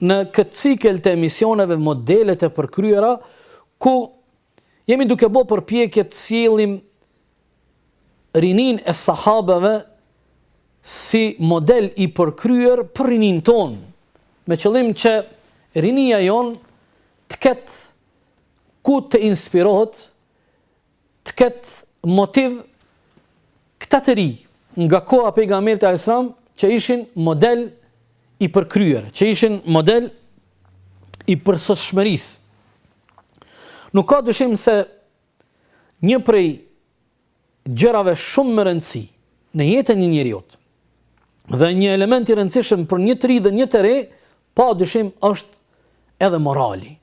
në këtë cikël të emisioneve modelet e përkryera ku jemi duke bo përpjekje të sjellim rininë e sahabëve si model i përkryer për rininë tonë, me qëllim që rinia jonë të ketë ku të inspirohet të ketë motiv këta të rinj nga koha e pejgamberit alejhi selam që ishin model i përkryer, që ishin model i përsosshmërisë. Nuk ka dyshim se një prej gjërave shumë me rëndësi në jetën e një njeriu dhe një element i rëndësishëm për një të ri dhe një të re, pa dyshim është edhe morali.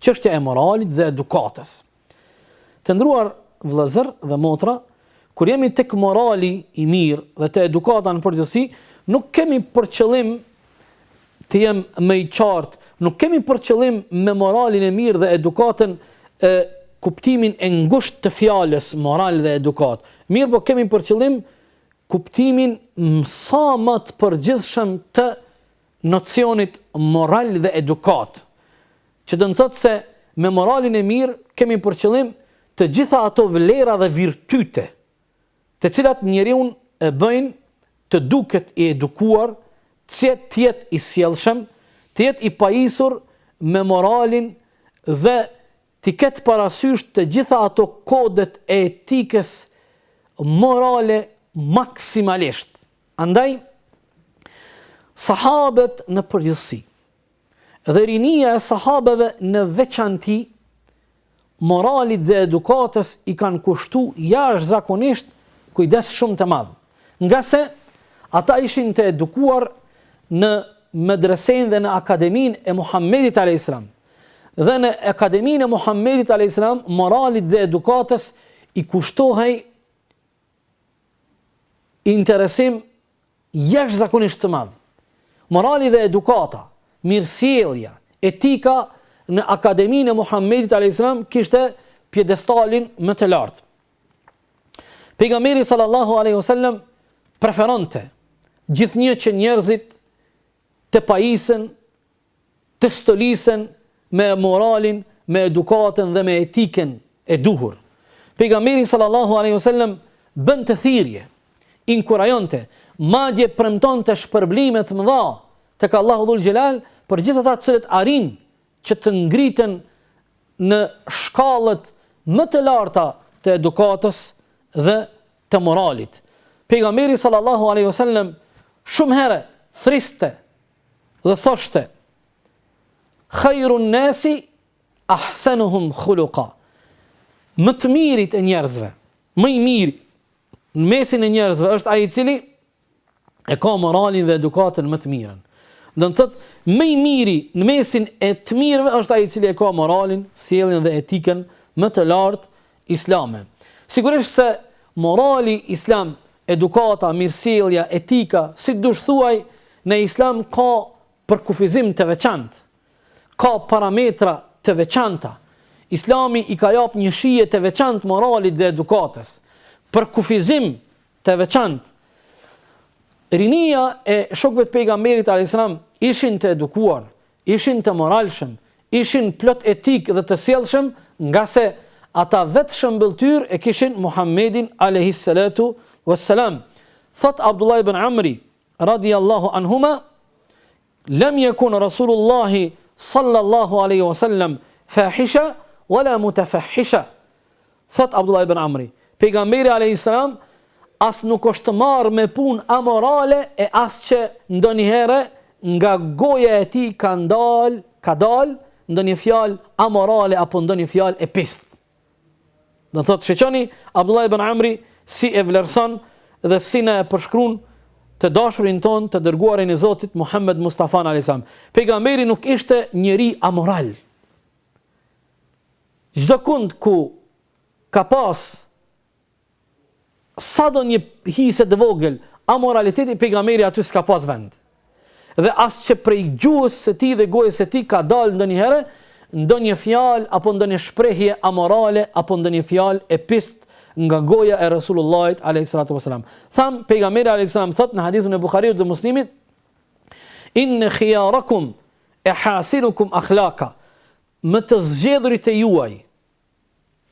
Çështja e moralit dhe edukatës. Të nderuar vëllezër dhe motra, kur jemi tek morali i mirë dhe te edukata në përgjithësi, nuk kemi për qëllim të jem më i qartë, nuk kemi për qëllim me moralin e mirë dhe edukatën kuptimin e ngushtë të fjalës moral dhe edukatë. Mirëpo kemi për qëllim kuptimin sa më të përgjithshëm të nocionit moral dhe edukatë, që do të thotë se me moralin e mirë kemi për qëllim të gjitha ato vlera dhe virtyte, të cilat njeriun e bëjnë të duket i edukuar, të jetë i sjellshëm, të jetë i pajisur me moralin dhe T'i ketë parasysh të gjitha ato kodet e etikës morale maksimalisht. Andaj, sahabët në përgjithësi dhe rinia e sahabëve në veçanti, moralit dhe edukatës i kanë kushtu jashtëzakonisht kujdes shumë të madh. Ngase ata ishin të edukuar në medresenë dhe në akademinë e Muhammedit a.s. Dhe në Akademinë e Muhammedit a.s. moralit dhe edukatës i kushtohej interesim jashtëzakonisht të madh. Morali dhe edukata, mirësjellja, etika në Akademinë e Muhammedit a.s. kishte pjedestalin më të lartë. Pejgamberi sallallahu alaihi wasallam preferonte gjithnjë që njerëzit të pajisen Të stolisen me moralin, me edukatën dhe me etikën e duhur. Pejgamberi sallallahu alaihi wasallam bënte thirrje, inkurajonte, madje premtonte shpërblime të mëdha tek Allahu dhul xhelal për gjithë ata të cilët arrijnë që të ngriten në shkallët më të larta të edukatës dhe të moralit. Pejgamberi sallallahu alaihi wasallam shumë herë thërriste Dhe thoshte, Khairun nasi ahsanuhum khuluqa. Më të mirit e njerëzve, më i miri në mesin e njerëzve është ai i cili e ka moralin dhe edukatën më të mirën. Do të thotë, më i miri në mesin e të mirëve është ai i cili e ka moralin, sjelljen dhe etikën më të lartë islame. Sigurisht se morali islam, edukata, mirësjellja, etika, si dush thuaj, në islam ka përkufizim të veçantë, ka parametra të veçanta. Islami i ka jap një shije të veçantë moralit dhe edukatës, përkufizim të veçantë. Rinia e shokëve të pejgamberit alayhis salam ishin të edukuar, Ishin të moralshëm, ishin plot etikë dhe të sjellshëm, ngase ata vetë shëmbëlltyrë e kishin Muhammedin alejhi selatu ue selam. Thotë Abdullah ibn Amri radijallahu anhuma, Lem jekun Rasulullahi sallallahu alejhi ue selem fahisha, wala mutafahhisha. Thotë Abdullah ibn Amri, Pejgamberi alejhi selam as nuk është marrë me punë amorale e as që ndonjëherë nga goja e tij ka dal, ka dal ndonjë fjalë amorale apo ndonjë fjalë e pistë. Do thotë shiqoni Abdullah ibn Amri si e vlerëson dhe si na e përshkruan të dashurin tonë të dërguarin e Zotit Muhammed Mustafa alayhis salam. Pejgamberi nuk ishte njeri amoral. Çdo kund ku ka pas sado një hise të vogël amoraliteti pejgamberi aty s'ka pas vend. Dhe as që prej gjuhës së tij dhe gojës së tij ka dalë ndonjëherë ndonjë fjalë apo ndonjë shprehje amorale apo ndonjë fjalë e pistë nga goja e Resulullahit alejhi salatu wa selam. Tham pejgamberi alejhi salam thot në hadithun e Buhariut dhe Muslimit inna khiyarakum ehasinukum akhlaqa Më të zgjedhurit e juaj,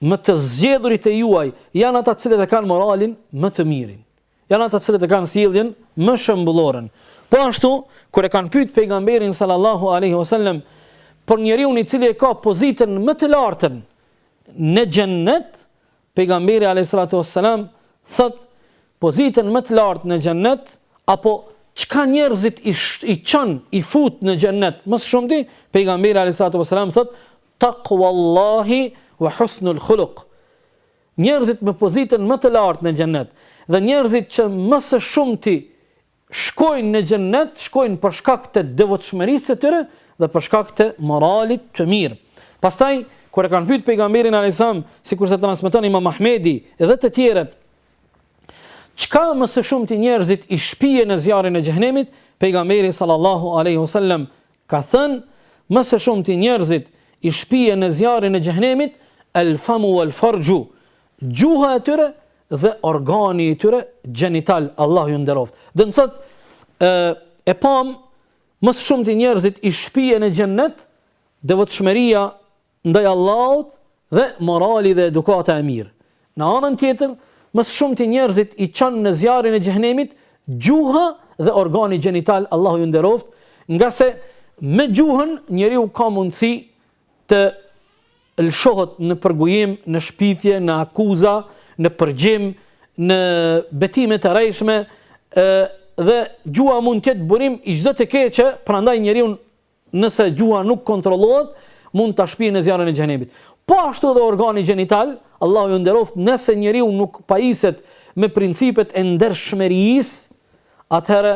më të zgjedhurit e juaj janë ata të cilët e kanë moralin më të mirin. Janë ata të cilët e kanë sjelljen më shembulloren. Po ashtu, kur e kanë pyet Pejgamberin sallallahu alejhi o sellem për njeriun i cili e ka pozitën më të lartën në xhennet, Pejgamberi alejhi salatu ves selam thotë pozitën më të lartë në xhennet apo çka njerëzit i, i çon i fut në xhennet më së shumti pejgamberi alejhi salatu ves selam thotë taqwallahi wa husnul khuluq njerëzit me pozitën më të lartë në xhennet dhe njerëzit që më së shumti shkojnë në Xhennet, shkojnë për shkak të devotshmërisë së tyre dhe për shkak të moralit të mirë. Pastaj kur e kanë pyet pejgamberin alejhi selam, sikur se transmeton Imam Ahmedi dhe të tjerët, çka më së shumti njerëzit i shpije në zjarrin e xhehenemit, pejgamberi sallallahu alaihi wasallam ka thënë, më së shumti njerëzit i shpije në zjarrin e xhehenemit el famu wal farju, gjuha e tyre dhe organi i tyre gjenital Allahu ju nderoftë do të thotë e, e pam më së shumti njerëzit i shpije në xhennet devotshmëria ndaj Allahut dhe morali dhe edukata e mirë në anën tjetër më së shumti njerëzit i çon në zjarrin e xhehenemit gjuha dhe organi gjenital Allahu ju nderoftë ngase me gjuhën njeriu ka mundësi të lëshohet në përgojim, në shpifje, në akuza, në përgjim, në betime të rrejshme, dhe gjuha mund të jetë burim i çdo të keqe, prandaj njeriun nëse gjuha nuk kontrollohet, mund ta shpijë në zjarrin e xhehenemit. Po ashtu edhe organi gjenital, Allahu ju nderoftë, nëse njeriu nuk pajiset me principet e ndershmërisë, atëherë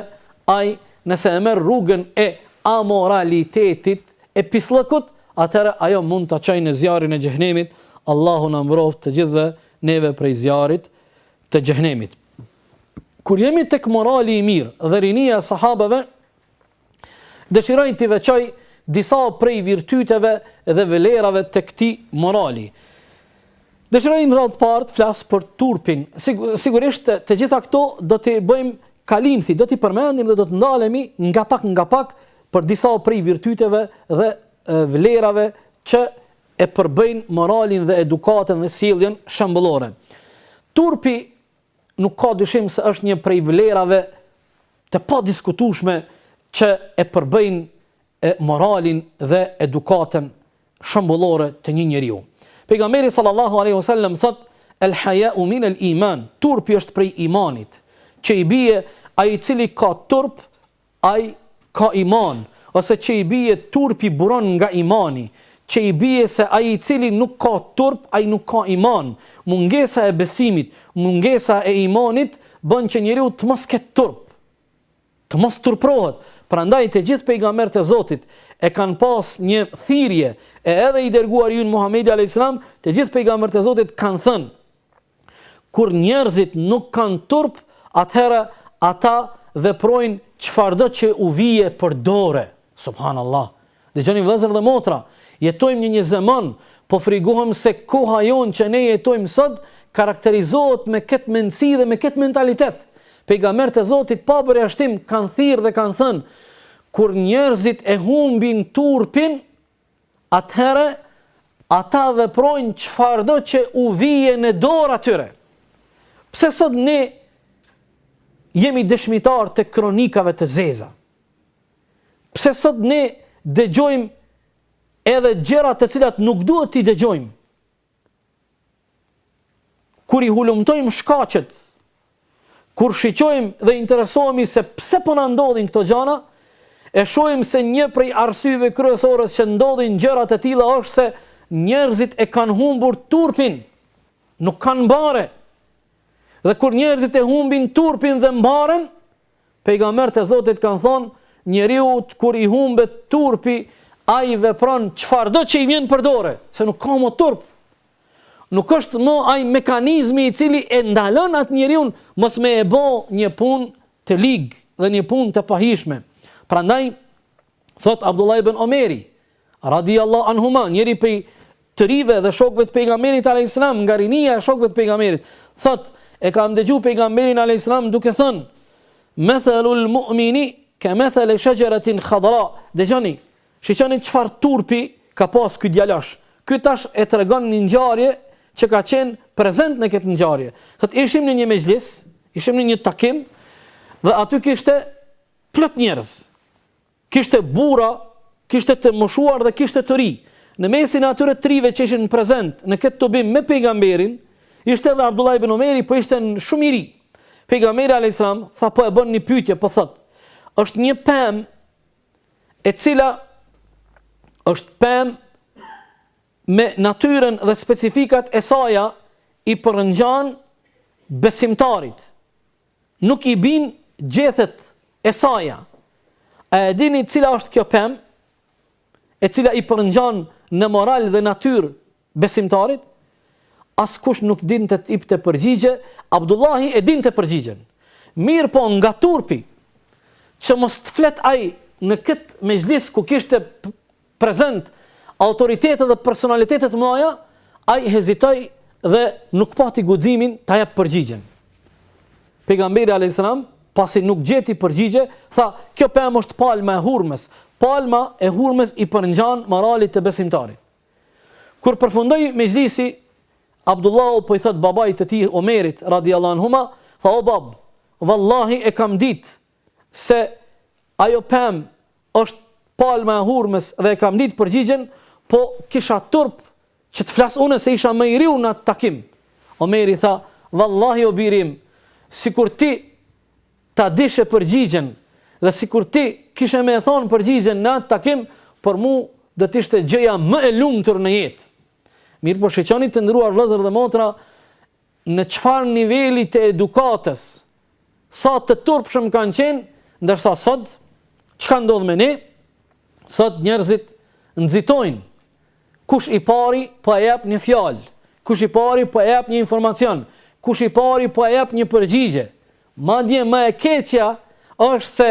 ai nëse e merr rrugën e amoralitetit, e pisllëkut, atëherë ajo mund ta çojë në zjarrin e xhehenemit, Allahu na mbroftë të gjithëve neve prej zjarrit të xhehenemit. Kur jemi tek morali i mirë dhe rinia e sahabeve, Dëshiroj t'i veçoj disa prej virtyteve dhe vlerave të këtij morali. Dëshiroj në radhë të parë të flas për turpin. Sigurisht të gjitha këto do t'i bëjmë kalimthi, do t'i përmendim dhe do të ndalemi nga pak nga pak për disa prej virtyteve dhe vlerave që e përbëjnë moralin dhe edukatën dhe sjelljen shembullore. Turpi Nuk ka dyshim se është një prej vlerave të padiskutueshme që e përbëjnë moralin dhe edukatën shembullore të një njeriu. Pejgamberi sallallahu alaihi wasallam thotë: "El haya'u min al-iman", turpi është prej imanit, që i bie ai i cili ka turp Ai ka iman, ose që i bie turpi buron nga imani, që i bie se ai i cili nuk ka turp ai nuk ka iman, mungesa e besimit, mungesa e imanit bën që njeriu të mos ketë turp, të mos turprohet, prandaj të gjithë pejgamberët e Zotit e kanë pas një thirrje, e edhe i dërguari ynë Muhamedi alejhi selam të gjithë pejgamberët e Zotit kanë thënë, Kur njerëzit nuk kanë turp, atëherë ata veprojnë çfarëdo që u vije për dore. Subhanallah. Dëgjoni vëllezër dhe motra, jetojmë në një zeman, po friguhem se koha jonë që ne jetojmë sot karakterizohet me këtë mendësi dhe me këtë mentalitet. Pejgambert e Zotit pa përjashtim kanë thirrë dhe kanë thënë, kur njerëzit e humbin turpin, atëherë ata veprojnë çfarëdo që u vije në dorë atyre. Pse sot ne jemi dëshmitarë të kronikave të zeza? Pse sot ne dëgjojmë edhe gjëra të cilat nuk duhet t'i dëgjojmë? Kur i hulumtojmë shkaqet, kur shiqojmë dhe interesohemi se pse po na ndodhin këto gjëra, e shohim se një prej arsyeve kryesore që ndodhin gjëra të tilla është se njerëzit e kanë humbur turpin, nuk kanë marre. Dhe kur njerëzit e humbin turpin dhe marren, pejgamberët e Zotit kanë thonë, njeriut kur i humbet turpi, ai vepron çfarëdo që i vjen për dore, se nuk ka më turp. Nuk është më ai mekanizmi i cili e ndalon atë njeriun mos me e bo një punë të ligë dhe një punë të pahijshme. Prandaj, thotë Abdullah ibn Omeri, Radijallahu anhuma, njëri prej të rinjve dhe shokëve të pejgamberit alayhis salam, nga rinia e shokëve të pejgamberit, thotë, e kam dëgju pejgamberin alayhis salam duke thënë: "Mathalul mu'mini ka mathal shajaratin khadra." Dëgjoni, shiqoni çfarë turpi ka pas ky djalosh. Ky tash e tregon një ngjarje që ka qenë prezent në këtë ngjarje. Thotë, ishim në një mexhlis, ishim në një takim dhe aty kishte plot njerëz. Kishte burra, kishte të moshuar dhe kishte të ri. Në mesin e atyre të rinjve që ishin prezent në këtë tubim me Pejgamberin, ishte edhe Abdullah ibn Omeri, po ishte shumë i ri. Pejgamberi alejhi selam tha po e bën një pyetje, po thotë, është një pemë e cila është pemë me natyrën dhe specifikat e saja i përngjan besimtarit. nuk i bin gjethet e saja. A e dini cila është kjo pemë, e cila i përngjan në moral dhe natyrë besimtarit? Askush nuk dinte t'ipte përgjigje, Abdullahi e dinte përgjigjen. Mirëpo nga turpi, që mos të flet ai në këtë mexhlis ku kishte prezent, autoritete dhe personalitete të mëdha, ai hezitoi dhe nuk pati guximin ta jap përgjigjen. Pejgamberi alayhis salam, pasi nuk gjeti përgjigje, tha, "Kjo pemë është palma e hurmës. Palma e hurmës i përngjan moralit të besimtarit." Kur përfundoi mexhlisi, Abdullahu po i thotë babait të tij, Omerit radhiyallahu anhuma, tha, "O bab, vallahi e kam ditë se ajo pemë është palma e hurmës dhe e kam ditë përgjigjen, po kisha turp që të flas unë se isha më i riu në atë takim. Omeri tha, Vallahi o biri im, sikur ti ta dishe përgjigjen dhe sikur ti kishe me e thonë përgjigjen në atë takim, për mu do të ishte gjëja më e lumtur në jetë. Mirëpo shiqoni të nderuar vllezër dhe motra, në çfarë niveli të edukatës, sa të turpshëm kanë qenë, ndërsa sot, çka ndodh me ne, sot njerëzit nxitojnë, kush i pari po e jep një fjalë, kush i pari po e jep një informacion, kush i pari po e jep një përgjigje, madje më e keqja është se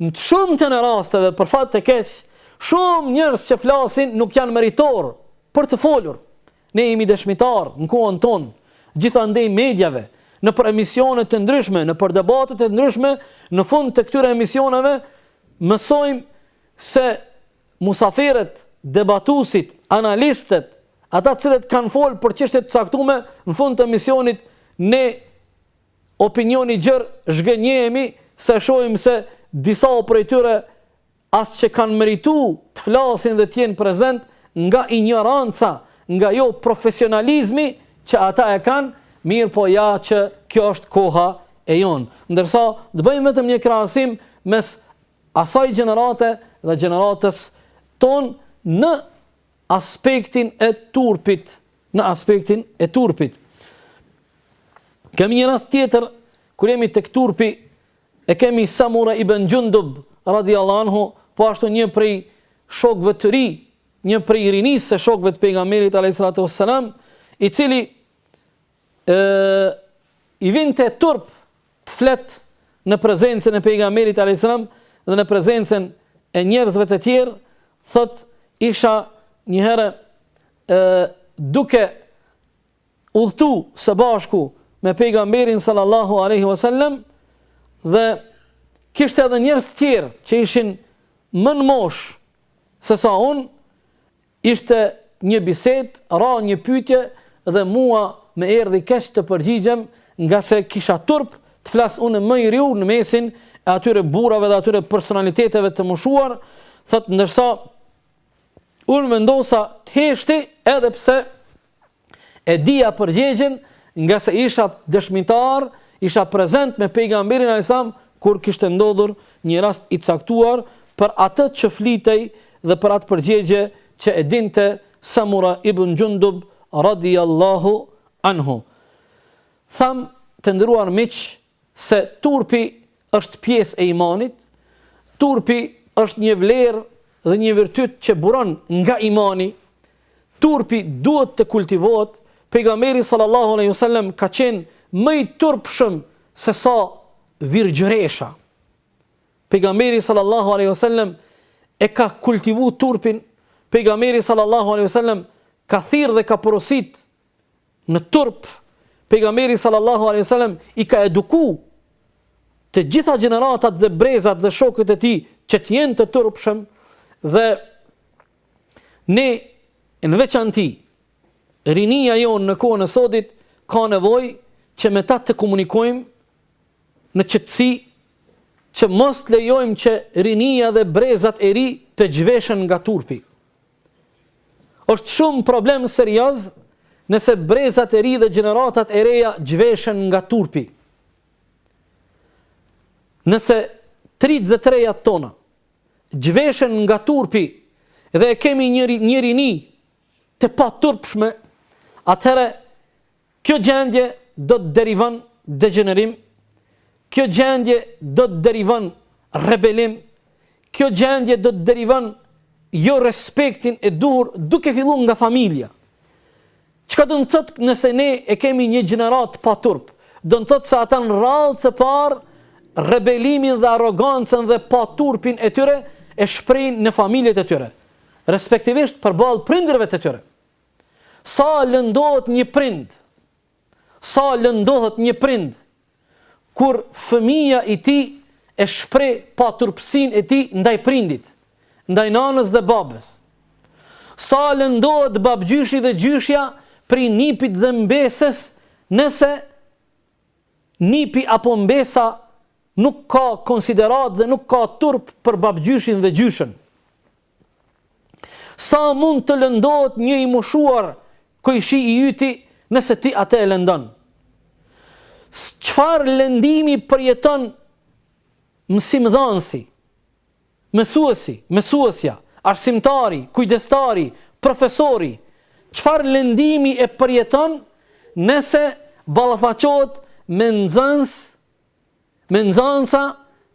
në të shumtën e rasteve për fat të keq, shumë njerëz që flasin nuk janë meritor për të folur, Ne jemi dëshmitarë, në kohën tonë, gjithandej mediave, nëpër emisione të ndryshme, nëpër debate të ndryshme, në fund të këtyre emisioneve, mësojmë se musafirët, debatuesit, analistët, ata të cilët kanë fol për çështje të caktume, në fund të emisionit, ne opinioni i gjerë zhgënjehemi se shohim se disa prej tyre as që kanë meritu të flasin dhe të jenë prezent nga injoranca, nga joprofesionalizmi që ata e kanë, mirëpo ja që kjo është koha e jonë. Ndërsa, të bëjmë vetëm një krahasim mes asaj gjenerate dhe gjeneratës tonë në aspektin e turpit, në aspektin e turpit. Kemi një rast tjetër kur jemi tek turpi E kemi Samura ibn Xhundub radijallahu anhu, po ashtu një prej shokëve të ri, një prej rinisë së shokëve të pejgamberit alayhi salatu wassalam, i cili ë i vinte turp të flet në prezencën e pejgamberit alayhi salam dhe në prezencën e njerëzve të tjerë, thotë isha një herë ë duke udhëtu së bashku me pejgamberin sallallahu alaihi wasallam dhe kishte edhe njerëz të tjerë që ishin më në moshë se sa unë, ishte një bisedë, ra një pyetje dhe mua me erdhi keq të përgjigjem ngase kisha turp të flas unë më i riu në mesin e atyre burrave dhe atyre personaliteteve të moshuar, thotë ndërsa unë vendosa të heshti edhe pse E dija përgjigjen ngase isha dëshmitar, isha prezent me pejgamberin alejhi selam kur kishte ndodhur një rast i caktuar për atë që flitej dhe për atë përgjigje që e dinte Samura ibn Xhundub radiallahu anhu. Tham të nderuar miq, se turpi është pjesë e imanit, turpi është një vlerë dhe një virtyt që buron nga imani, turpi duhet të kultivohet, pejgamberi sallallahu alaihi wasallam ka qenë më i turpshëm se sa virgjëresha. Pejgamberi sallallahu alaihi wasallam e ka kultivu turpin, pejgamberi sallallahu alaihi wasallam ka thirr dhe ka porosit në turp pejgamberi sallallahu alaihi wasallam i ka eduku të gjitha gjeneratat dhe brezat dhe shokët e tij që të jenë të turpshëm dhe ne në veçanti rinia jonë në kohën e sodit ka nevojë që me ta të komunikojmë në qetësi që mos të lejojmë që rinia dhe brezat e ri të zhveshen nga turpi. Është shumë problem serioz nëse brezat e ri dhe gjeneratat e reja zhveshen nga turpi. Nëse t'rit dhe t'rejat tona zhveshen nga turpi dhe e kemi një rini të paturpshme, atëherë Kjo gjendje do të derivon degjenerim, kjo gjendje do të derivon rebelim, kjo gjendje do të derivon jo respektin e duhur duke fillu nga familja. Çka do të thotë nëse ne e kemi një gjeneratë pa turp? Do të thotë se ata në radhë të parë rebelimin dhe arrogancën dhe paturpin e tyre e shprehin në familjet e tyre, respektivisht përballë prindërve të tyre. Sa lëndohet një prind? Sa lëndohet një prind kur fëmija i tij e shpreh paturpësinë e tij ndaj prindit, ndaj nanës dhe babës? Sa lëndohet babgjyshi dhe gjyshja prej nipit dhe mbesës nëse nipi apo mbesa nuk ka konsideratë dhe nuk ka turp për babgjyshin dhe gjyshen? Sa mund të lëndohet një i moshuar kojshi i yti nëse ti atë e lëndon? Çfarë lëndimi përjeton mësimdhënësi, mësuesi, mësuesja, arsimtari, kujdestari, profesori? Çfarë lëndimi e përjeton nëse ballafaqohet me nxënës Me nxënsa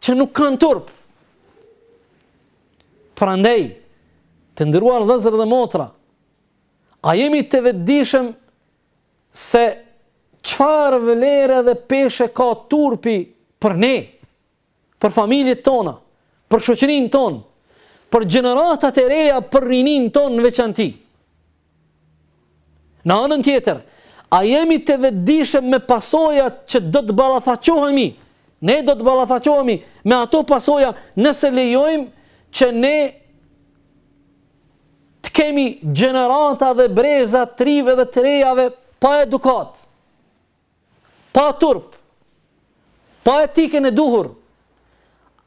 që nuk kanë turp. Prandej, të nderuar vëllezër dhe motra, a jemi të vetëdijshëm se çfarë vlere dhe peshe ka turpi për ne, për familjet tona, për shoqërinë tonë, për gjeneratat e reja për rininë tonë në veçanti. Në anën tjetër, a jemi të vetëdijshëm me pasojat që do të ballafaqohemi? Ne do të ballafaqohemi me ato pasoja nëse lejojmë që ne të kemi gjenerata dhe breza të rinjve dhe të rejave pa edukatë. pa turp, pa etikën e duhur,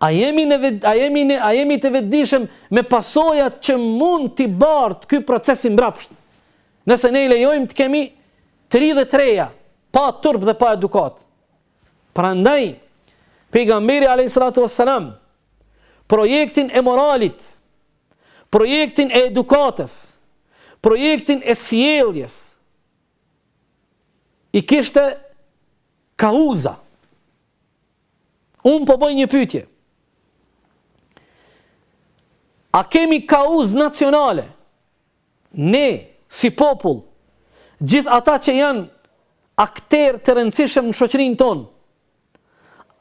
a jemi ne, a jemi ne, a jemi të vetëdijshëm me pasojat që mund t'i bartë ky proces i mbrapsht? Nëse ne lejojmë të kemi të rinj dhe të reja, pa turp dhe pa edukatë. Prandaj, pejgamberi a.s. projektin e moralit, projektin e edukatës, projektin e sjelljes, i kishte kauza. Unë po bëj një pyetje. A kemi kauzë nacionale? Ne, si popull, gjithë ata që janë akterë të rëndësishëm në shoqërinë tonë,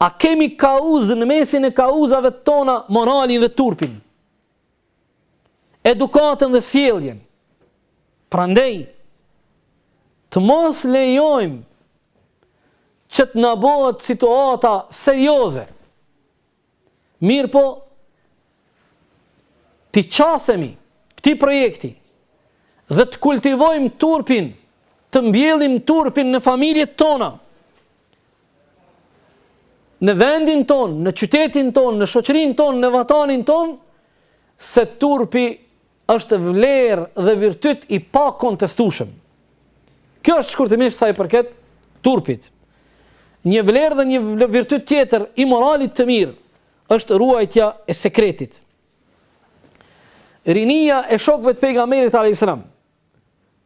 a kemi kauzë në mesin e kauzave tona moralin dhe turpin? edukatën dhe sjelljen. Prandaj të mos lejojmë që të na bëhet situata serioze. Mirëpo, t'i qasemi këtij projekti dhe të kultivojmë turpin, të mbjellim turpin në familjet tona, në vendin tonë, në qytetin tonë, në shoqërinë tonë, në vatanin tonë, se turpi është vlerë dhe virtyt i pakontestueshëm. Kjo është shkurtimisht sa i përket turpit. Një vlerë dhe një virtyt tjetër i moralit të mirë është ruajtja e sekretit. Rinia e shokëve të pejgamberit alayhis salam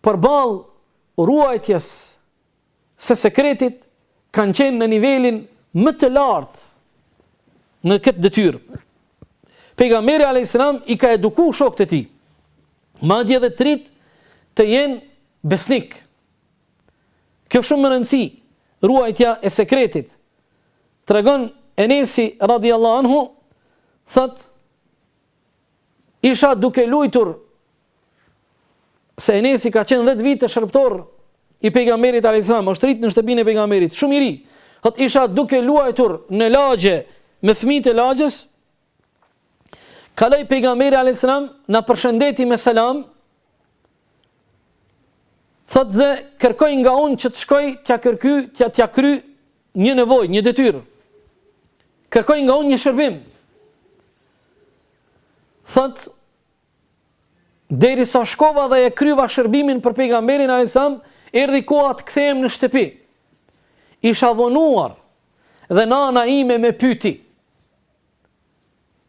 përballë ruajtjes se sekretit kanë qenë në nivelin më të lartë në këtë detyrë. Pejgamberi alayhis salam i ka edukuar shokët e tij. Madje edhe të rinjtë të jenë besnik. Kjo shumë me rëndësi, ruajtja e sekretit. Tregon Enesi radiallahu anhu, thot, Isha duke luajtur se Enesi ka qenë 10 vite shërbëtor i pejgamberit alayhis salam, është rrit në shtëpinë e pejgamberit, shumë i ri. Thot isha duke luajtur në lagje me fëmijët e lagjes. Kaloi pejgamberi alayhis salam, na përshëndeti me selam. Thot dhe kërkoi nga unë që të shkoj t'ja kërky, t'ja t'ja kry Një nevojë, një detyrë. Kërkoi nga unë një shërbim. Thot derisa shkova dhe e kryva shërbimin për pejgamberin alisam, erdhi koha të kthehem në shtëpi. Isha vonuar dhe nana ime me pyti.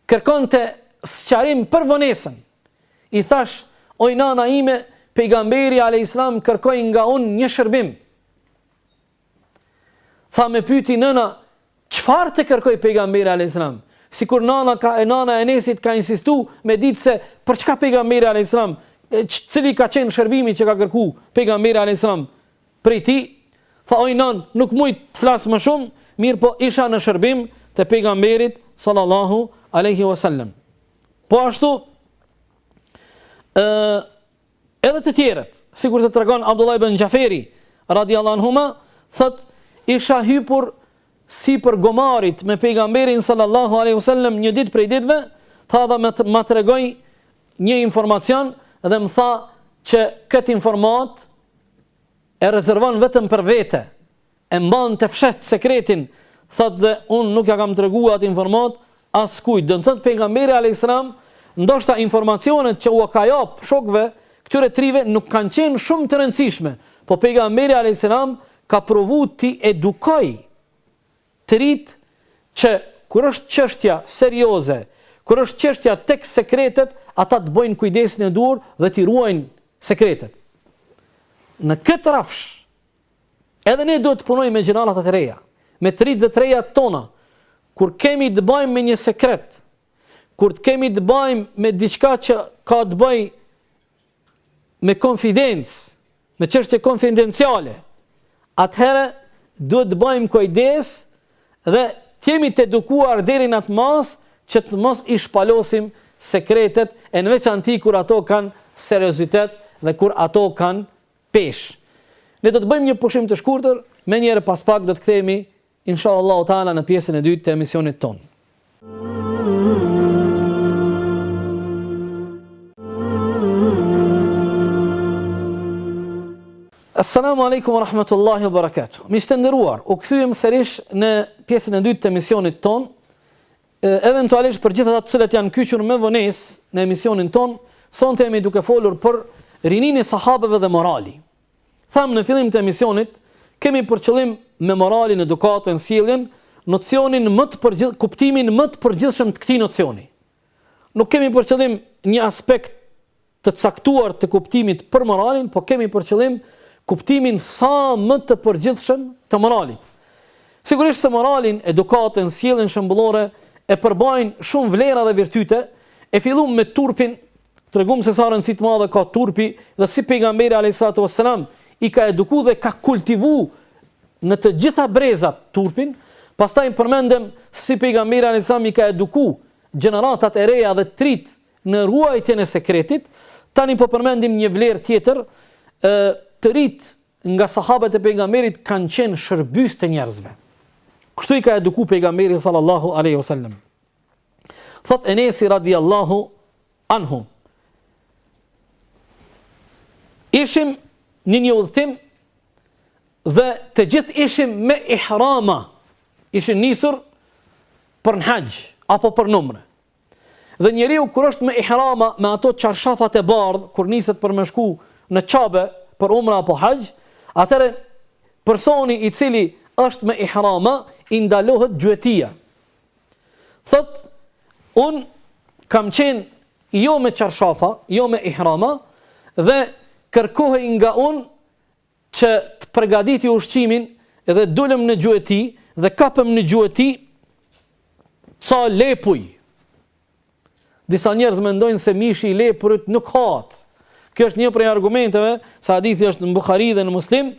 Kërkonte sqarim për vonesën. I thash, oj nana ime, pejgamberi a.s. kërkoi nga unë një shërbim. Tha me pyti nëna, çfarë të kërkoi pejgamberi a.s. Sikur nana, ka, e nana e Enesit ka insistu me dit se për çka pejgamberi a.s. Cili ka qenë shërbimi që ka kërku pejgamberi a.s. Prej ti, tha oj nan, nuk muj të flas më shumë, mirëpo isha në shërbim të pejgamberit sallallahu aleyhi wasallam. Po ashtu, e, Edhe të tjerët, sikurse tregon Abdullah ibn Xhaferi, radijallahu anhuma, thotë, Isha hypur sipër gomarit me Pejgamberin sallallahu alaihi wasallam një ditë prej ditëve, tha dhe më ma tregoi një informacion dhe më tha që këtë informat e rezervon vetëm për vete, e mban të fshehtë sekretin, thotë dhe unë nuk ja kam treguar atë informat askujt. Do të thotë pejgamberi alayhis salam, ndoshta informacionet që ua ka jap shokëve këtyre të rinjve nuk kanë qenë shumë të rëndësishme, po pejgamberi alayhis salam ka provu t'i edukojë të rinjtë që kur është çështja serioze, kur është çështja tek sekretet, ata të bëjnë kujdesin e duhur dhe t'i ruajnë sekretet. Në këtë rafsh Edhe ne duhet të punojmë me gjenerata të reja, me të rinjtë dhe të rejat tona, kur kemi të bëjmë me një sekret, kur të kemi të bëjmë me diçka që ka të bëjë me konfidencë, me çështje konfidenciale, atëherë duhet të bëjmë kujdes dhe të jemi të edukuar deri në atë masë që të mos i shpalosim sekretet e në veçanti kur ato kanë seriozitet dhe kur ato kanë Pes. Ne do të bëjmë një pushim të shkurtër, menjëherë pas pak do të kthehemi Insha Allahu Teala në pjesën e dytë të emisionit tonë. Assalamu alaikum wa rahmatullahi wa barakatuh. Miq të nderuar, u kthyem sërish në pjesën e dytë të emisionit tonë, Eventualisht për gjithë ata të cilët janë kyçur me vonesë në emisionin tonë, sonte jemi duke folur për rininë e sahabeve dhe morali. Thamë në fillim të emisionit, kemi për qëllim me moralin, edukatën, sjelljen, nocionin më të përgjithë, kuptimin më të përgjithshëm të këtij nocioni. Nuk kemi për qëllim një aspekt të caktuar të kuptimit për moralin, po kemi për qëllim kuptimin sa më të përgjithshëm të moralit. Sigurisht se moralin, edukatën, sjelljen shembullore e përbajnë shumë vlera dhe virtyte, e fillum me turpin, tregum se sa rëndësi të madhe ka turpi dhe si pejgamberi alayhis salatu wassalam i ka eduku dhe ka kultivu në të gjitha brezat turpin, pastaj përmendem se si pejgamberi alayhis salam i ka eduku gjeneratat e reja dhe të rijtë Në ruajtjen e sekretit, tani po përmendim një vlerë tjetër, ë Të rijtë nga sahabët e Pejgamberit kanë qenë shërbys të njerëzve. Kështu i ka eduku Pejgamberi sallallahu alaihi wasallam. Thot Enesi radiallahu anhu. Ishim në një udhëtim dhe të gjithë ishim me ihrama. Ishin nisur për në haxh apo për në umre. Dhe njeriu kur është me ihrama, me ato çarshafat e bardhë, kur niset për me shku në Qabe për umra apo haxh, atëherë personi i cili është me ihrama i ndalohet gjuetia. Thot unë kam qen jo me çarshafa, jo me ihrama dhe kërkohej nga unë që të përgatit ushqimin dhe dulëm në gjueti dhe kapëm në gjueti ca lepuj. Disa njerëz mendojnë se mishi i lepurit nuk hahet. Kjo është një prej argumenteve, se hadithi është në Buhari dhe në Muslim,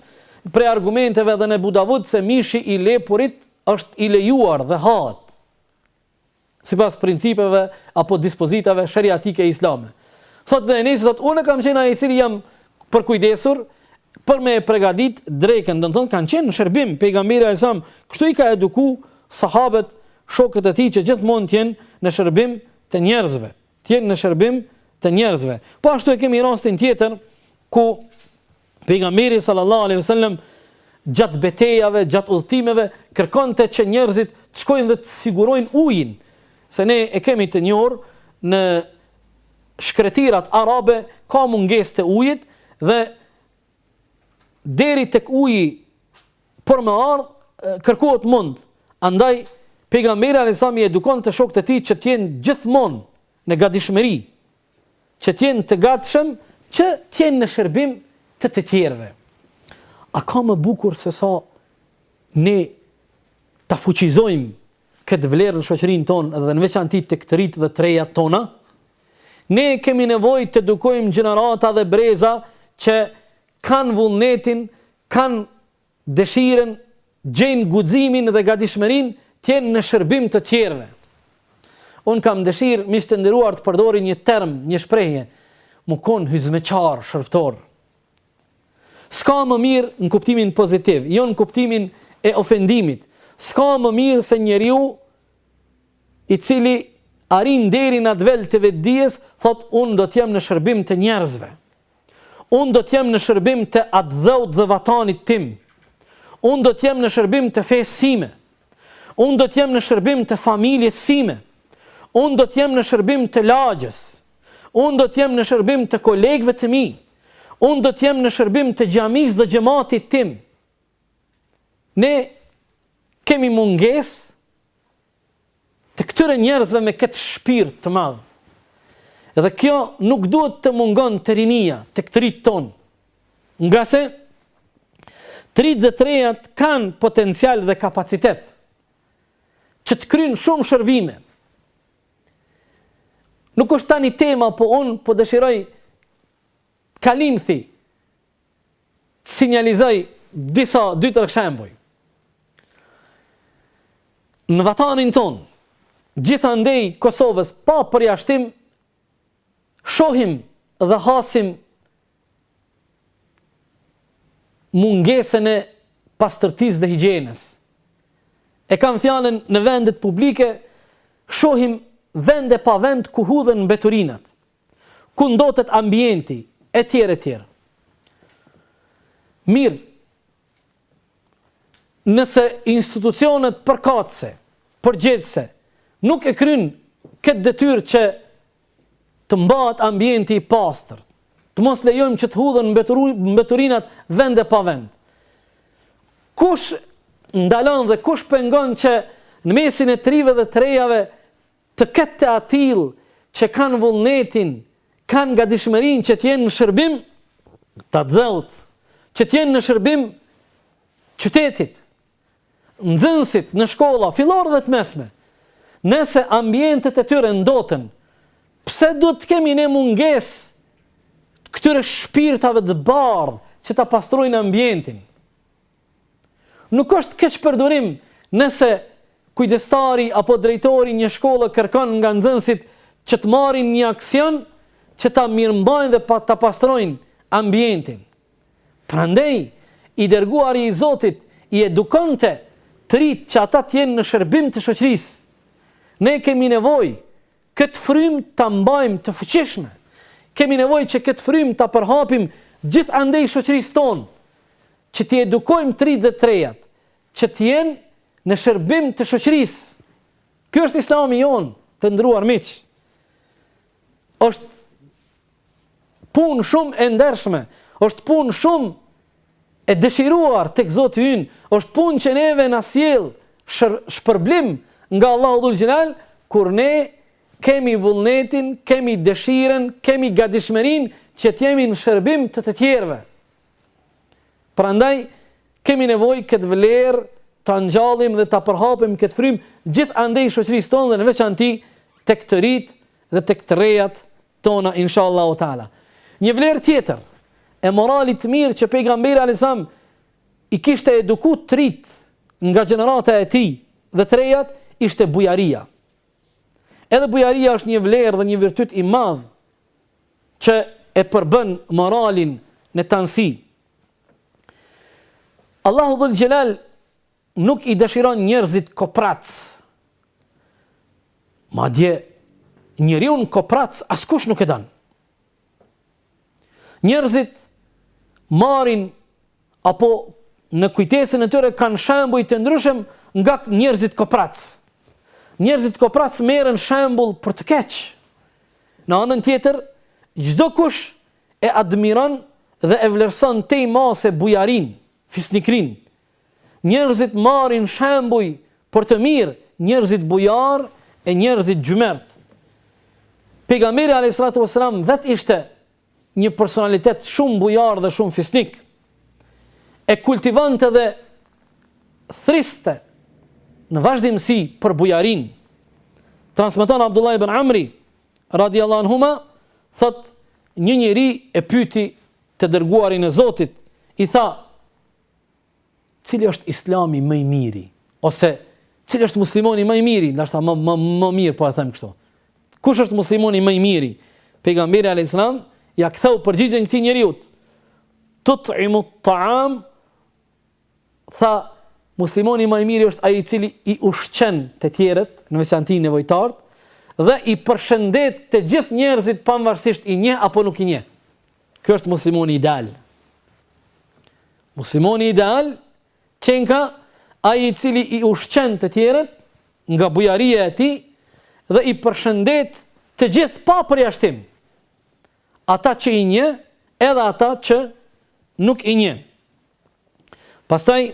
prej argumenteve dhe në Ebu Davud se mishi i lepurit është i lejuar dhe hahet. sipas principeve apo dispozitave sheriatike islame. Thotë dhe Enesi thotë unë kam qenë ai i cili jam përkujdesur për me e pregadit drekën, domethonë kanë qenë në shërbim pejgamberi alayhis salam, kështu i ka eduku sahabët shokët e tij që gjithmonë të jenë në shërbim të njerëzve. të jenë në shërbim të njerëzve. Po ashtu e kemi rastin tjetër ku pejgamberi sallallahu alaihi wasallam gjatë betejave, gjatë udhëtimeve kërkonte që njerëzit të shkojnë dhe të sigurojnë ujin. Se ne e kemi të njohur në shkretirat arabe ka mungesë të ujit dhe deri tek uji Por me ardh kërkohet mund. Andaj pejgamberi alayhis salam i edukonte shokët e tij që të jenë gjithmonë në gatishmëri, që të jenë të gatshëm që të jenë në shërbim të të tjerëve. A ka më bukur se sa ne ta fuqizojmë këtë vlerë në shoqërinë tonë dhe në veçanti tek të ritë dhe të rejat tona? Ne kemi nevojë të edukojmë gjenerata dhe breza që kanë vullnetin, kanë dëshirën, gjejnë guximin dhe gatishmërinë të jenë në shërbim të tjerëve. Unë kam dëshirë, miq të nderuar, të përdori një term, një shprehje, me kon hyzmeqar shërbëtor. S'ka më mirë në kuptimin pozitiv, jo në kuptimin e ofendimit. S'ka më mirë se njeriu i cili arrin deri në atë nivel të vetëdijes, thot unë do të jem në shërbim të njerëzve. Unë do të jem në shërbim të atdheut dhe vatanit tim. Unë do të jem në shërbim të fesë sime. Unë do të jem në shërbim të familjes sime. Unë do të jem në shërbim të lagjes. Unë do të jem në shërbim të kolegëve të mi. Unë do të jem në shërbim të xhamisë dhe xhematit tim. Ne kemi mungesë Të këtyre njerëzve me këtë shpirt të madh. Edhe kjo nuk duhet të mungon te rinia, tek të ritë tanë. Ngase të ritë dhe të rejat kanë potencial dhe kapacitet, që të krynë shumë shërbime. Nuk është tani tema, po unë po dëshiroj Kalimthi t'sinjalizoj disa dy tre shembuj. Në vatanin ton, gjithandej Kosovës pa përjashtim shohim dhe hasim mungesën e pastërtisë dhe higjienës. E kam fjalën në vendet publike, shohim vend e pa vend ku hudhen mbeturinat. ku ndotet ambienti, etj, etj. Mirë, nëse institucionet përkatëse, përgjegjëse, nuk e kryjnë këtë detyrë që të mbahet ambienti i pastër, të mos lejojmë që të hudhen mbeturinat vend e pa vend. Kush ndalon dhe kush pengon që në mesin e të rive dhe të rejave të ketë të atillë që kanë vullnetin, kanë gatishmërinë që të jenë në shërbim të atdheut, që të jenë në shërbim qytetit, nxënësit në shkolla, fillore dhe të mesme, nëse ambientet e tyre ndoten, pse duhet të kemi ne mungesë këtyre shpirtave të bardhë që ta pastrojnë ambientin? Nuk është keqpërdorim nëse kujdestari apo drejtori një shkolle kërkon nga nxënësit që të marrin një aksion që ta mirëmbajnë dhe pa, ta pastrojnë ambientin. Prandej, i dërguari i Zotit i edukonte të rinjtë që ata të jenë në shërbim të shoqërisë. Ne kemi nevojë Këtë frymë ta mbajmë të fuqishme. Kemi nevojë që këtë frymë ta përhapim gjithandej shoqërisë tonë, që t'i edukojmë të rinjtë dhe të rejat, që të jenë në shërbim të shoqërisë. Ky është Islami jonë, të nderuar miq. Është Punë shumë e ndershme, është punë shumë e dëshiruar tek Zoti ynë, është punë që neve na sjell shpërblim nga Allahu dhul xhelal kur ne kemi vullnetin, kemi dëshirën, kemi gatishmërinë që të jemi në shërbim të të tjerëve. Prandaj kemi nevojë këtë vlerë ta ngjallim dhe ta përhapim këtë frymë gjithandej shoqërisë tonë dhe në veçanti tek të rinjtë dhe tek të rejat tona inshallahu taala. Një vlerë tjetër e moralit të mirë që pejgamberi alajhissalam i kishte edukuar të rinjtë nga gjenerata e tij dhe të rejat ishte bujaria. Edhe bujaria është një vlerë dhe një virtyt i madh që e përbën moralin në tansi. Allahu dhul xhelal Nuk i dëshiron njerëzit kopracë. Madje njeriun koprac askush nuk e don. Njerëzit marrin apo në kujtesën e tyre kanë shembuj të ndryshëm nga njerëzit kopracë. Njerëzit kopracë merren shembull për të keq. Në anën tjetër, çdokush e admiron dhe e vlerëson tej mase bujarinë, fisnikërinë, Njerëzit marrin shembuj për të mirë, njerëzit bujarë e njerëzit xhymertë. Pejgamberi alejhisalatu vesselam vetë ishte një personalitet shumë bujar dhe shumë fisnik. E kultivonte dhe thriste në vazhdimësi për bujarinë. Transmeton Abdullah ibn Amri radiallahu anhuma thotë një njeri e pyti të dërguarin e Zotit i tha Cili është Islami më i miri? Ose cili është muslimani më i miri? Ndoshta më më më mirë po e them kështu. Kush është muslimani më i miri? Pejgamberi alayhis salam ia ktheu përgjigjen këtij njeriu. Tut'imu ta'am tha muslimani më i miri është ai i cili i ushqen të tjerët, në veçanti nevojtarët dhe i përshëndet të gjithë njerëzit pavarësisht i njeh apo nuk i njeh. Ky është muslimoni ideal. Muslimoni ideal qenka ai i cili i ushqen të tjerët nga bujaria e tij dhe i përshëndet të gjithë pa përjashtim. Ata që i njeh, edhe ata që nuk i njeh. Pastaj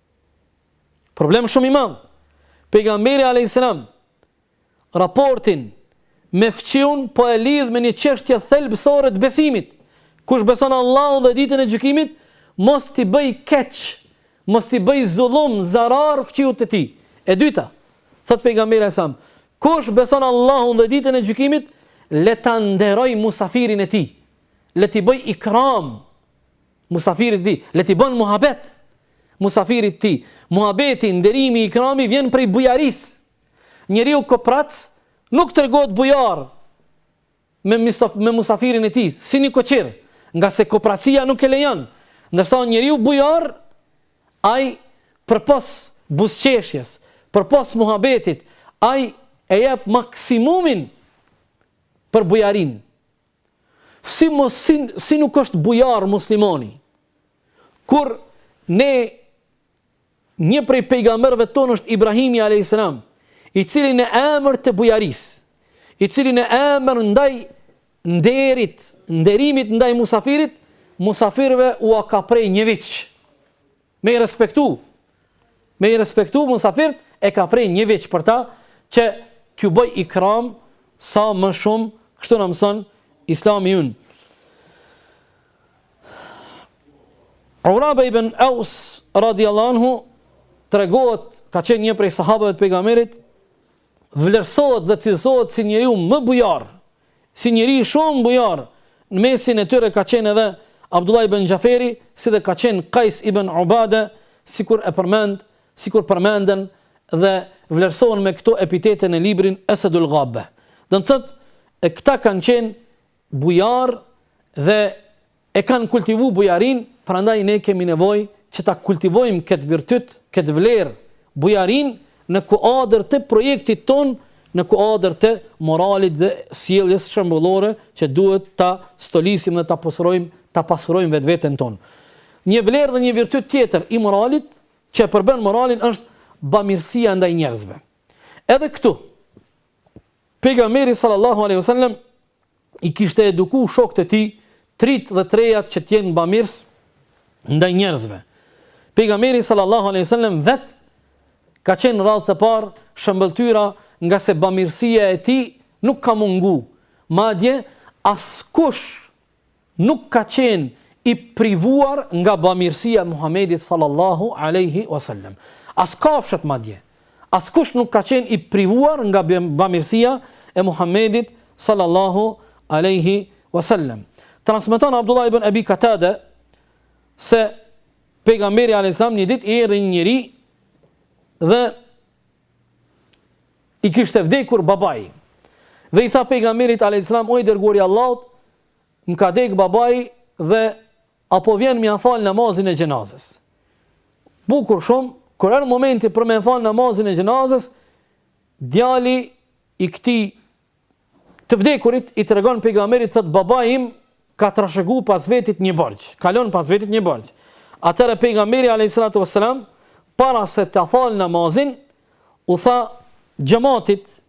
Problem shumë i madh. Pejgamberi alayhis salam raportin me fqinjin po e lidh me një çështje thelbësore të besimit. Kush beson Allahun dhe ditën e gjykimit, mos t'i bëj keq, mos t'i bëj zullum, zarar fqinjit të tij. E dyta, thot pejgamberi alayhis salam, kush beson Allahun dhe ditën e gjykimit, le ta nderoj musafirin e tij. Le ti bëj ikram. Musafirit të tij, le t'i bën muhabet musafirit të tij. Muhabeti, nderimi, ikrami vjen prej bujarisë. Njeriu koprac nuk tregohet bujar me me musafirin e tij, si nikoqir, ngase kopracia nuk e lejon. Ndërsa njeriu bujar, ai përpos buzëqeshjes, përpos muhabetit, ai e jep maksimumin për bujarinë. Si mos si, si nuk është bujar muslimani? Kur ne një prej pejgamberëve tonë është Ibrahimi alayhis salam, i cili në emër të bujarisë, i cili në emër ndaj nderit, nderimit ndaj musafirit, musafirëve ua ka pre një viç. Me i respektu, me i respektu musafirt e ka pre një viç për ta që t'iu bëj ikram sa më shumë, kështu na mëson islami ynë. Urabe ibn Eus, radiallahu anhu, tregohet, ka qenë një prej sahabëve të pejgamberit, vlerësohet dhe cilësohet si njeriu më bujar, si njeri shumë bujar, në mesin e tyre ka qenë edhe Abdullah ibn Xhaferi, si dhe ka qenë Kajs ibn Ubade, sikur e përmend, sikur përmenden dhe vlerësohen me këto epitete në librin Esedul Gabe. Do të thotë, këta kanë qenë bujarë dhe E kanë kultivu bujarinë, prandaj ne kemi nevojë që ta kultivojmë këtë virtyt, këtë vlerë, bujarinë, në kuadër të projektit tonë, në kuadër të moralit dhe sjelljes shembullore që duhet ta stolisim dhe ta pasurojmë, ta pasurojmë vetveten tonë. Një vlerë dhe një virtyt tjetër i moralit, që e përbën moralin është bamirësia ndaj njerëzve. Edhe këtu, pejgamberi sallallahu alaihi wasallam i kishte eduku shokët e tij, trit dhe trejat që të jenë bamirës ndaj njerëzve. Pejgamberi sallallahu alejhi wasallam vet ka qenë radhë të parë shëmbëltyra ngase bamirësia e tij nuk ka mungu, madje askush nuk ka qenë i privuar nga bamirësia e Muhamedit sallallahu alejhi o sellem. As kafshët madje. Askush nuk ka qenë i privuar nga bamirësia e Muhamedit sallallahu alejhi o sellem. Transmeton Abdullah ibn Abi Katade se pejgamberit alejhi selam një ditë i erdhi një njeri dhe i kishte vdekur babai. Dhe i tha pejgamberit alayhis salam, "O i dërguari i Allahut, Më ka dek babai dhe a po vjen me ia fal namazin e xhenazes. Bukur shumë, kur erdh momenti për me fal namazin e xhenazes, djali i këtij të vdekurit i tregon pejgamberit thot babai im ka trashëgu pas vetit një borxh, ka lon pas vetit një borxh. Atëherë pejgamberi alayhi salatu wasalam para se ta fal namazin u tha xhematit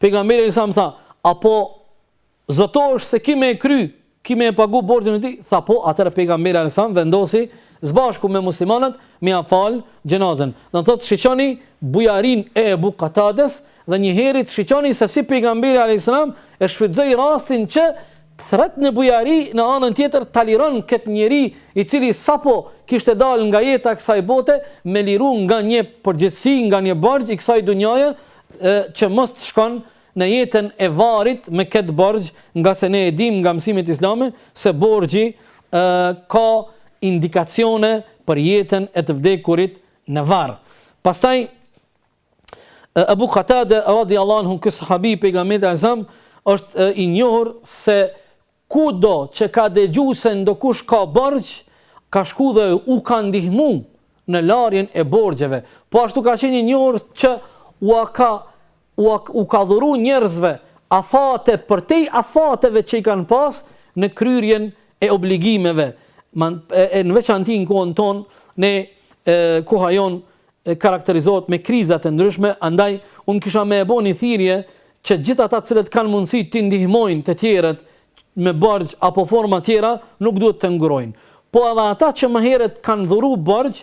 Pejgamberi alayhis salam tha, a po zotohesh se ki me e kry, ki me e pagu borxhin e tij? Tha po, atëherë pejgamberi alayhis salam vendosi së bashku me muslimanët me ia fal xhenazën. Do të thotë shiqoni bujarinë e Ebu Katades dhe njëherit shiqoni se si pejgamberi alayhis salam e shfrytëzoi rastin që të thret në bujari në anën tjetër ta liron këtë njeri i cili sapo kishte dalë nga jeta e kësaj bote me liru nga një përgjegjësi, nga një borxh i kësaj dunjaje që mos të shkon në jetën e varrit me këtë borxh, ngase ne e dimë nga mësimet islame se borxhi ka indikacione për jetën e të vdekurit në varr. Pastaj Abu Qatada radiallahu anhu ky sahabi i pejgamberit alajhi selam është i njohur se Kudo që ka degju se ndokush ka borxh, ka shku dhe u ka ndihmu në larjen e borxheve. Po ashtu ka qenë i njohur që u ka u, u ka dhuru njerëzve afate përtej afateve që i kanë pas në kryerjen e obligimeve. Në veçanti në kohën tonë, ne koha jonë karakterizohet me kriza të ndryshme, andaj unë kisha me e bon një thirrje që gjithë ata të cilët kanë mundësi të ndihmojnë të tjerët me borxh apo forma tjera, nuk duhet të ngurrojnë. Po edhe ata që më herët kanë dhuru borxh,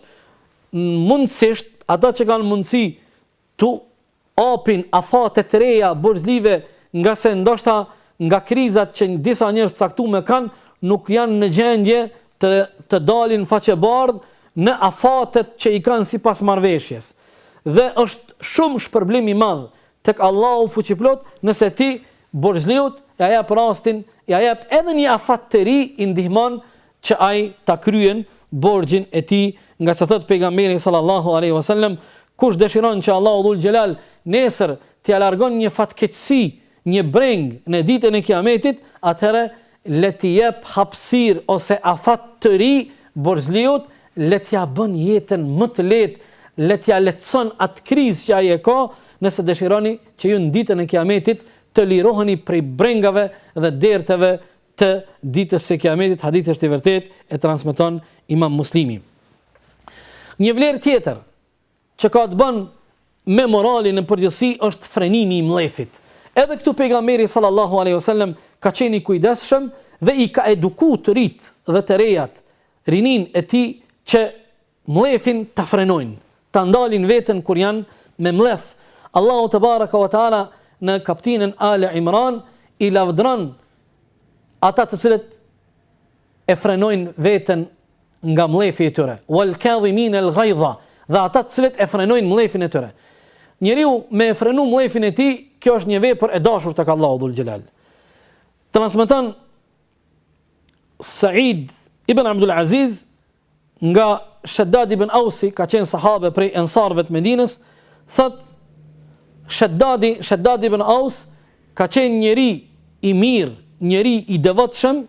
mundësisht ata që kanë mundësi t'u hapin afate të reja borxhlive ngase ndoshta nga krizat që disa njerëz të caktume kanë nuk janë në gjendje të të dalin faqebardhë në afatet që i kanë sipas marrëveshjes. Dhe është shumë shpërblim i madh tek Allahu Fuqiplot nëse ti borxhliut ia jap rastin, ia jap edhe një afat të ri, i ndihmon që ai ta kryen borxhin e tij, ngase thotë pejgamberi sallallahu alejhi wa sallam, kush dëshiron që Allahu dhul xhelal nesër t'ia largon një fatkeqësi, një brengë në ditën e kiametit, atëherë le t'i jep hapësirë ose afat të ri borxhliut, le t'ia bën jetën më të lehtë, le t'ia lehtëson atë krizë që ai e ka, nëse dëshironi që ju në ditën e kiametit të liroheni prej brengave dhe derteve të ditës së Kiametit, hadithi është i vërtetë, e transmeton Imam Muslimi. Një vlerë tjetër që ka të bon me moralin në përgjithësi është frenimi i mllefit. Edhe këtu pejgamberi sallallahu alaihi wasallam ka qenë i kujdesshëm dhe i ka eduku të rinjt dhe të rejat rininë e tij që Mllefin ta frenojnë, ta ndalin veten kur janë me mllef. Allahu te baraka ve teala në kaptinën Ale Imran i lavdron ata të cilët e frenojnë veten nga mllefi i tyre. Wal kadhimin al ghaidha, dhe ata të cilët e frenojnë mllefin e tyre. Njeriu me e frenu mllefin e tij, kjo është një vepër e dashur tek Allahu dhul xhelal. Transmeton Said ibn Abdul Aziz Nga Sheddad ibn Ausi, ka qenë sahabe prej ensarëve të Medinës, thotë Sheddadi, Sheddad ibn Aus, ka qenë njeri i mirë, njeri i devotshëm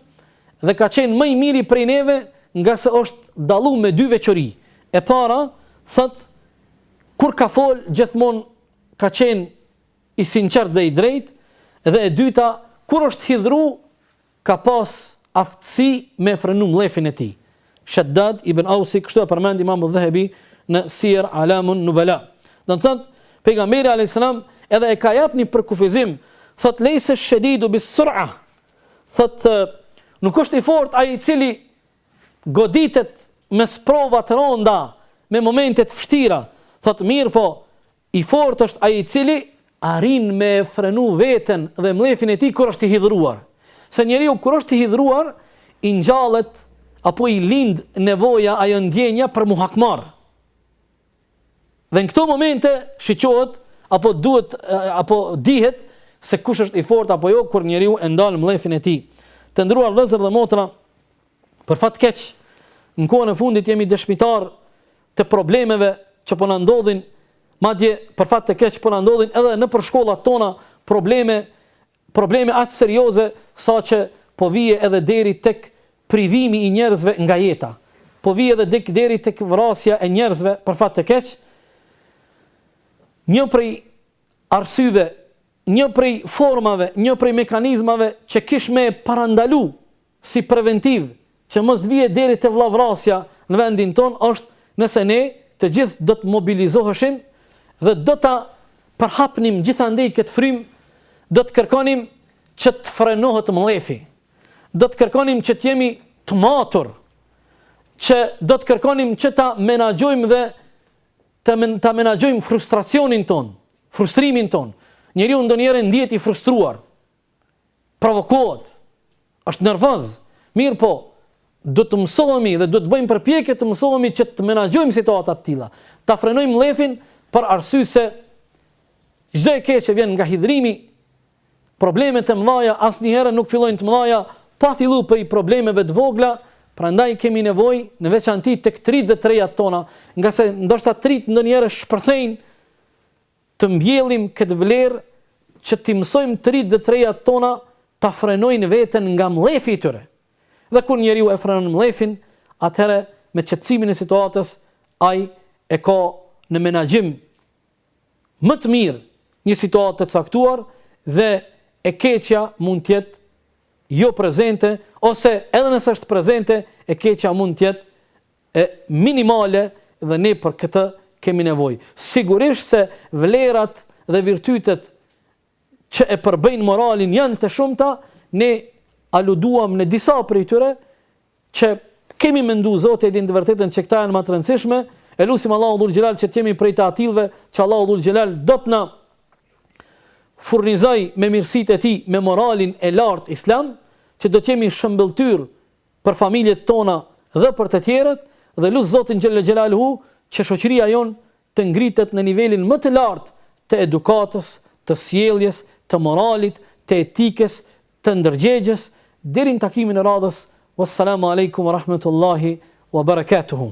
dhe ka qenë më i miri prej neve ngase është dallu me dy veçori. E para, thot, kur ka fol, gjithmon ka qenë i sinqert dhe i drejt, dhe e dyta, kur është hidhru, ka pas aftësi me e frenu mllefin e tij. Shaddad ibn Ausi kështu e përmend Imamu Dhehebi në Siyer A'lamun Nubala. Do të thotë, pejgamberi alayhis salam edhe e ka jap një përkufizim, thotë lejse shedidu bis sur'a. Thotë nuk është i fortë ai i cili goditet me sprova të rënda, me momente të vështira. Thotë mirëpo, I fortë është ai i cili arrin me frenu veten dhe mllefin e tij kur është i hidhëruar. Se njeriu kur është i hidhëruar, i ngjallet apo i lind nevoja ajo ndjenja për mu hakmarr. Dhe në këto momente shiqohet apo duhet apo dihet se kush është i fortë apo jo kur njeriu e ndal mllefin e tij. Të nderuar vëllezër dhe motra, Për fat keq, në kohën e fundit jemi dëshmitarë të problemeve që po na ndodhin, madje për fat të keq po na ndodhin edhe nëpër shkollat tona probleme probleme aq serioze saqë po vije edhe deri tek privimi i njerëzve nga jeta. Po vije edhe dik deri tek vrasja e njerëzve për fat të keq. Një prej arsyve, një prej formave, një prej mekanizmave që kish me parandalu si preventiv që mos të vijë deri te vllavrasja në vendin tonë është nëse ne të gjithë do të mobilizoheshim dhe do ta përhapnim gjithandej këtë frymë, do të kërkonim që të frenohet mllefi, do të kërkonim që të jemi të matur, që do të kërkonim që ta menaxhojmë dhe të men, ta menaxhojmë frustracionin tonë, frustrimin tonë. Njeriu ndonjëherë ndihet i frustruar. provokohet, është nervoz. Mirëpo, duhet të mësohemi dhe duhet të bëjmë përpjekje të mësohemi që të menaxhojmë situata të tilla, ta frenojmë mllefin për arsye se çdo e keqe që vjen nga hidhrimi, problemet e mëdhaja asnjëherë nuk fillojnë të mëdhaja pa fillu prej problemeve të vogla, prandaj kemi nevojë në veçanti tek të rijtë dhe të rejat tona, ngase ndoshta të rijtë ndonjëherë shpërthejnë të mbjellim këtë vlerë që t'i mësojmë të rijtë dhe të rejat tona ta frenojnë veten nga mllefi i tyre. Dhe kur njeriu e frenon mllefin, atëherë me qetësimin e situatës ai e ka në menaxhim më të mirë një situatë të caktuar dhe e keqja mund të jetë jo prezente ose edhe nëse është prezente e keqja mund të jetë minimale dhe ne për këtë kemi nevojë. Sigurisht se vlerat dhe virtytet që e përbëjnë moralin janë të shumta, ne aluduam në disa prej tyre që kemi mendu Zoti e din të vërtetën që këta janë më të rëndësishme, e lusim Allahu dhul xhelal që të jemi prej të atillëve, që Allahu dhul xhelal do të na furnizojë me mirësitë e tij, me moralin e lartë islam, që do të jemi shëmbëlltyrë për familjet tona dhe për të tjerët dhe lus Zotin xhelle xhelaluhu që shoqëria jonë të ngritet në nivelin më të lartë të edukatës, të sjelljes, të moralit, të etikës, të ndërgjegjes, deri në takimin e radhës, wassalamu alejkum wa rahmetullahi wa barakatuhu.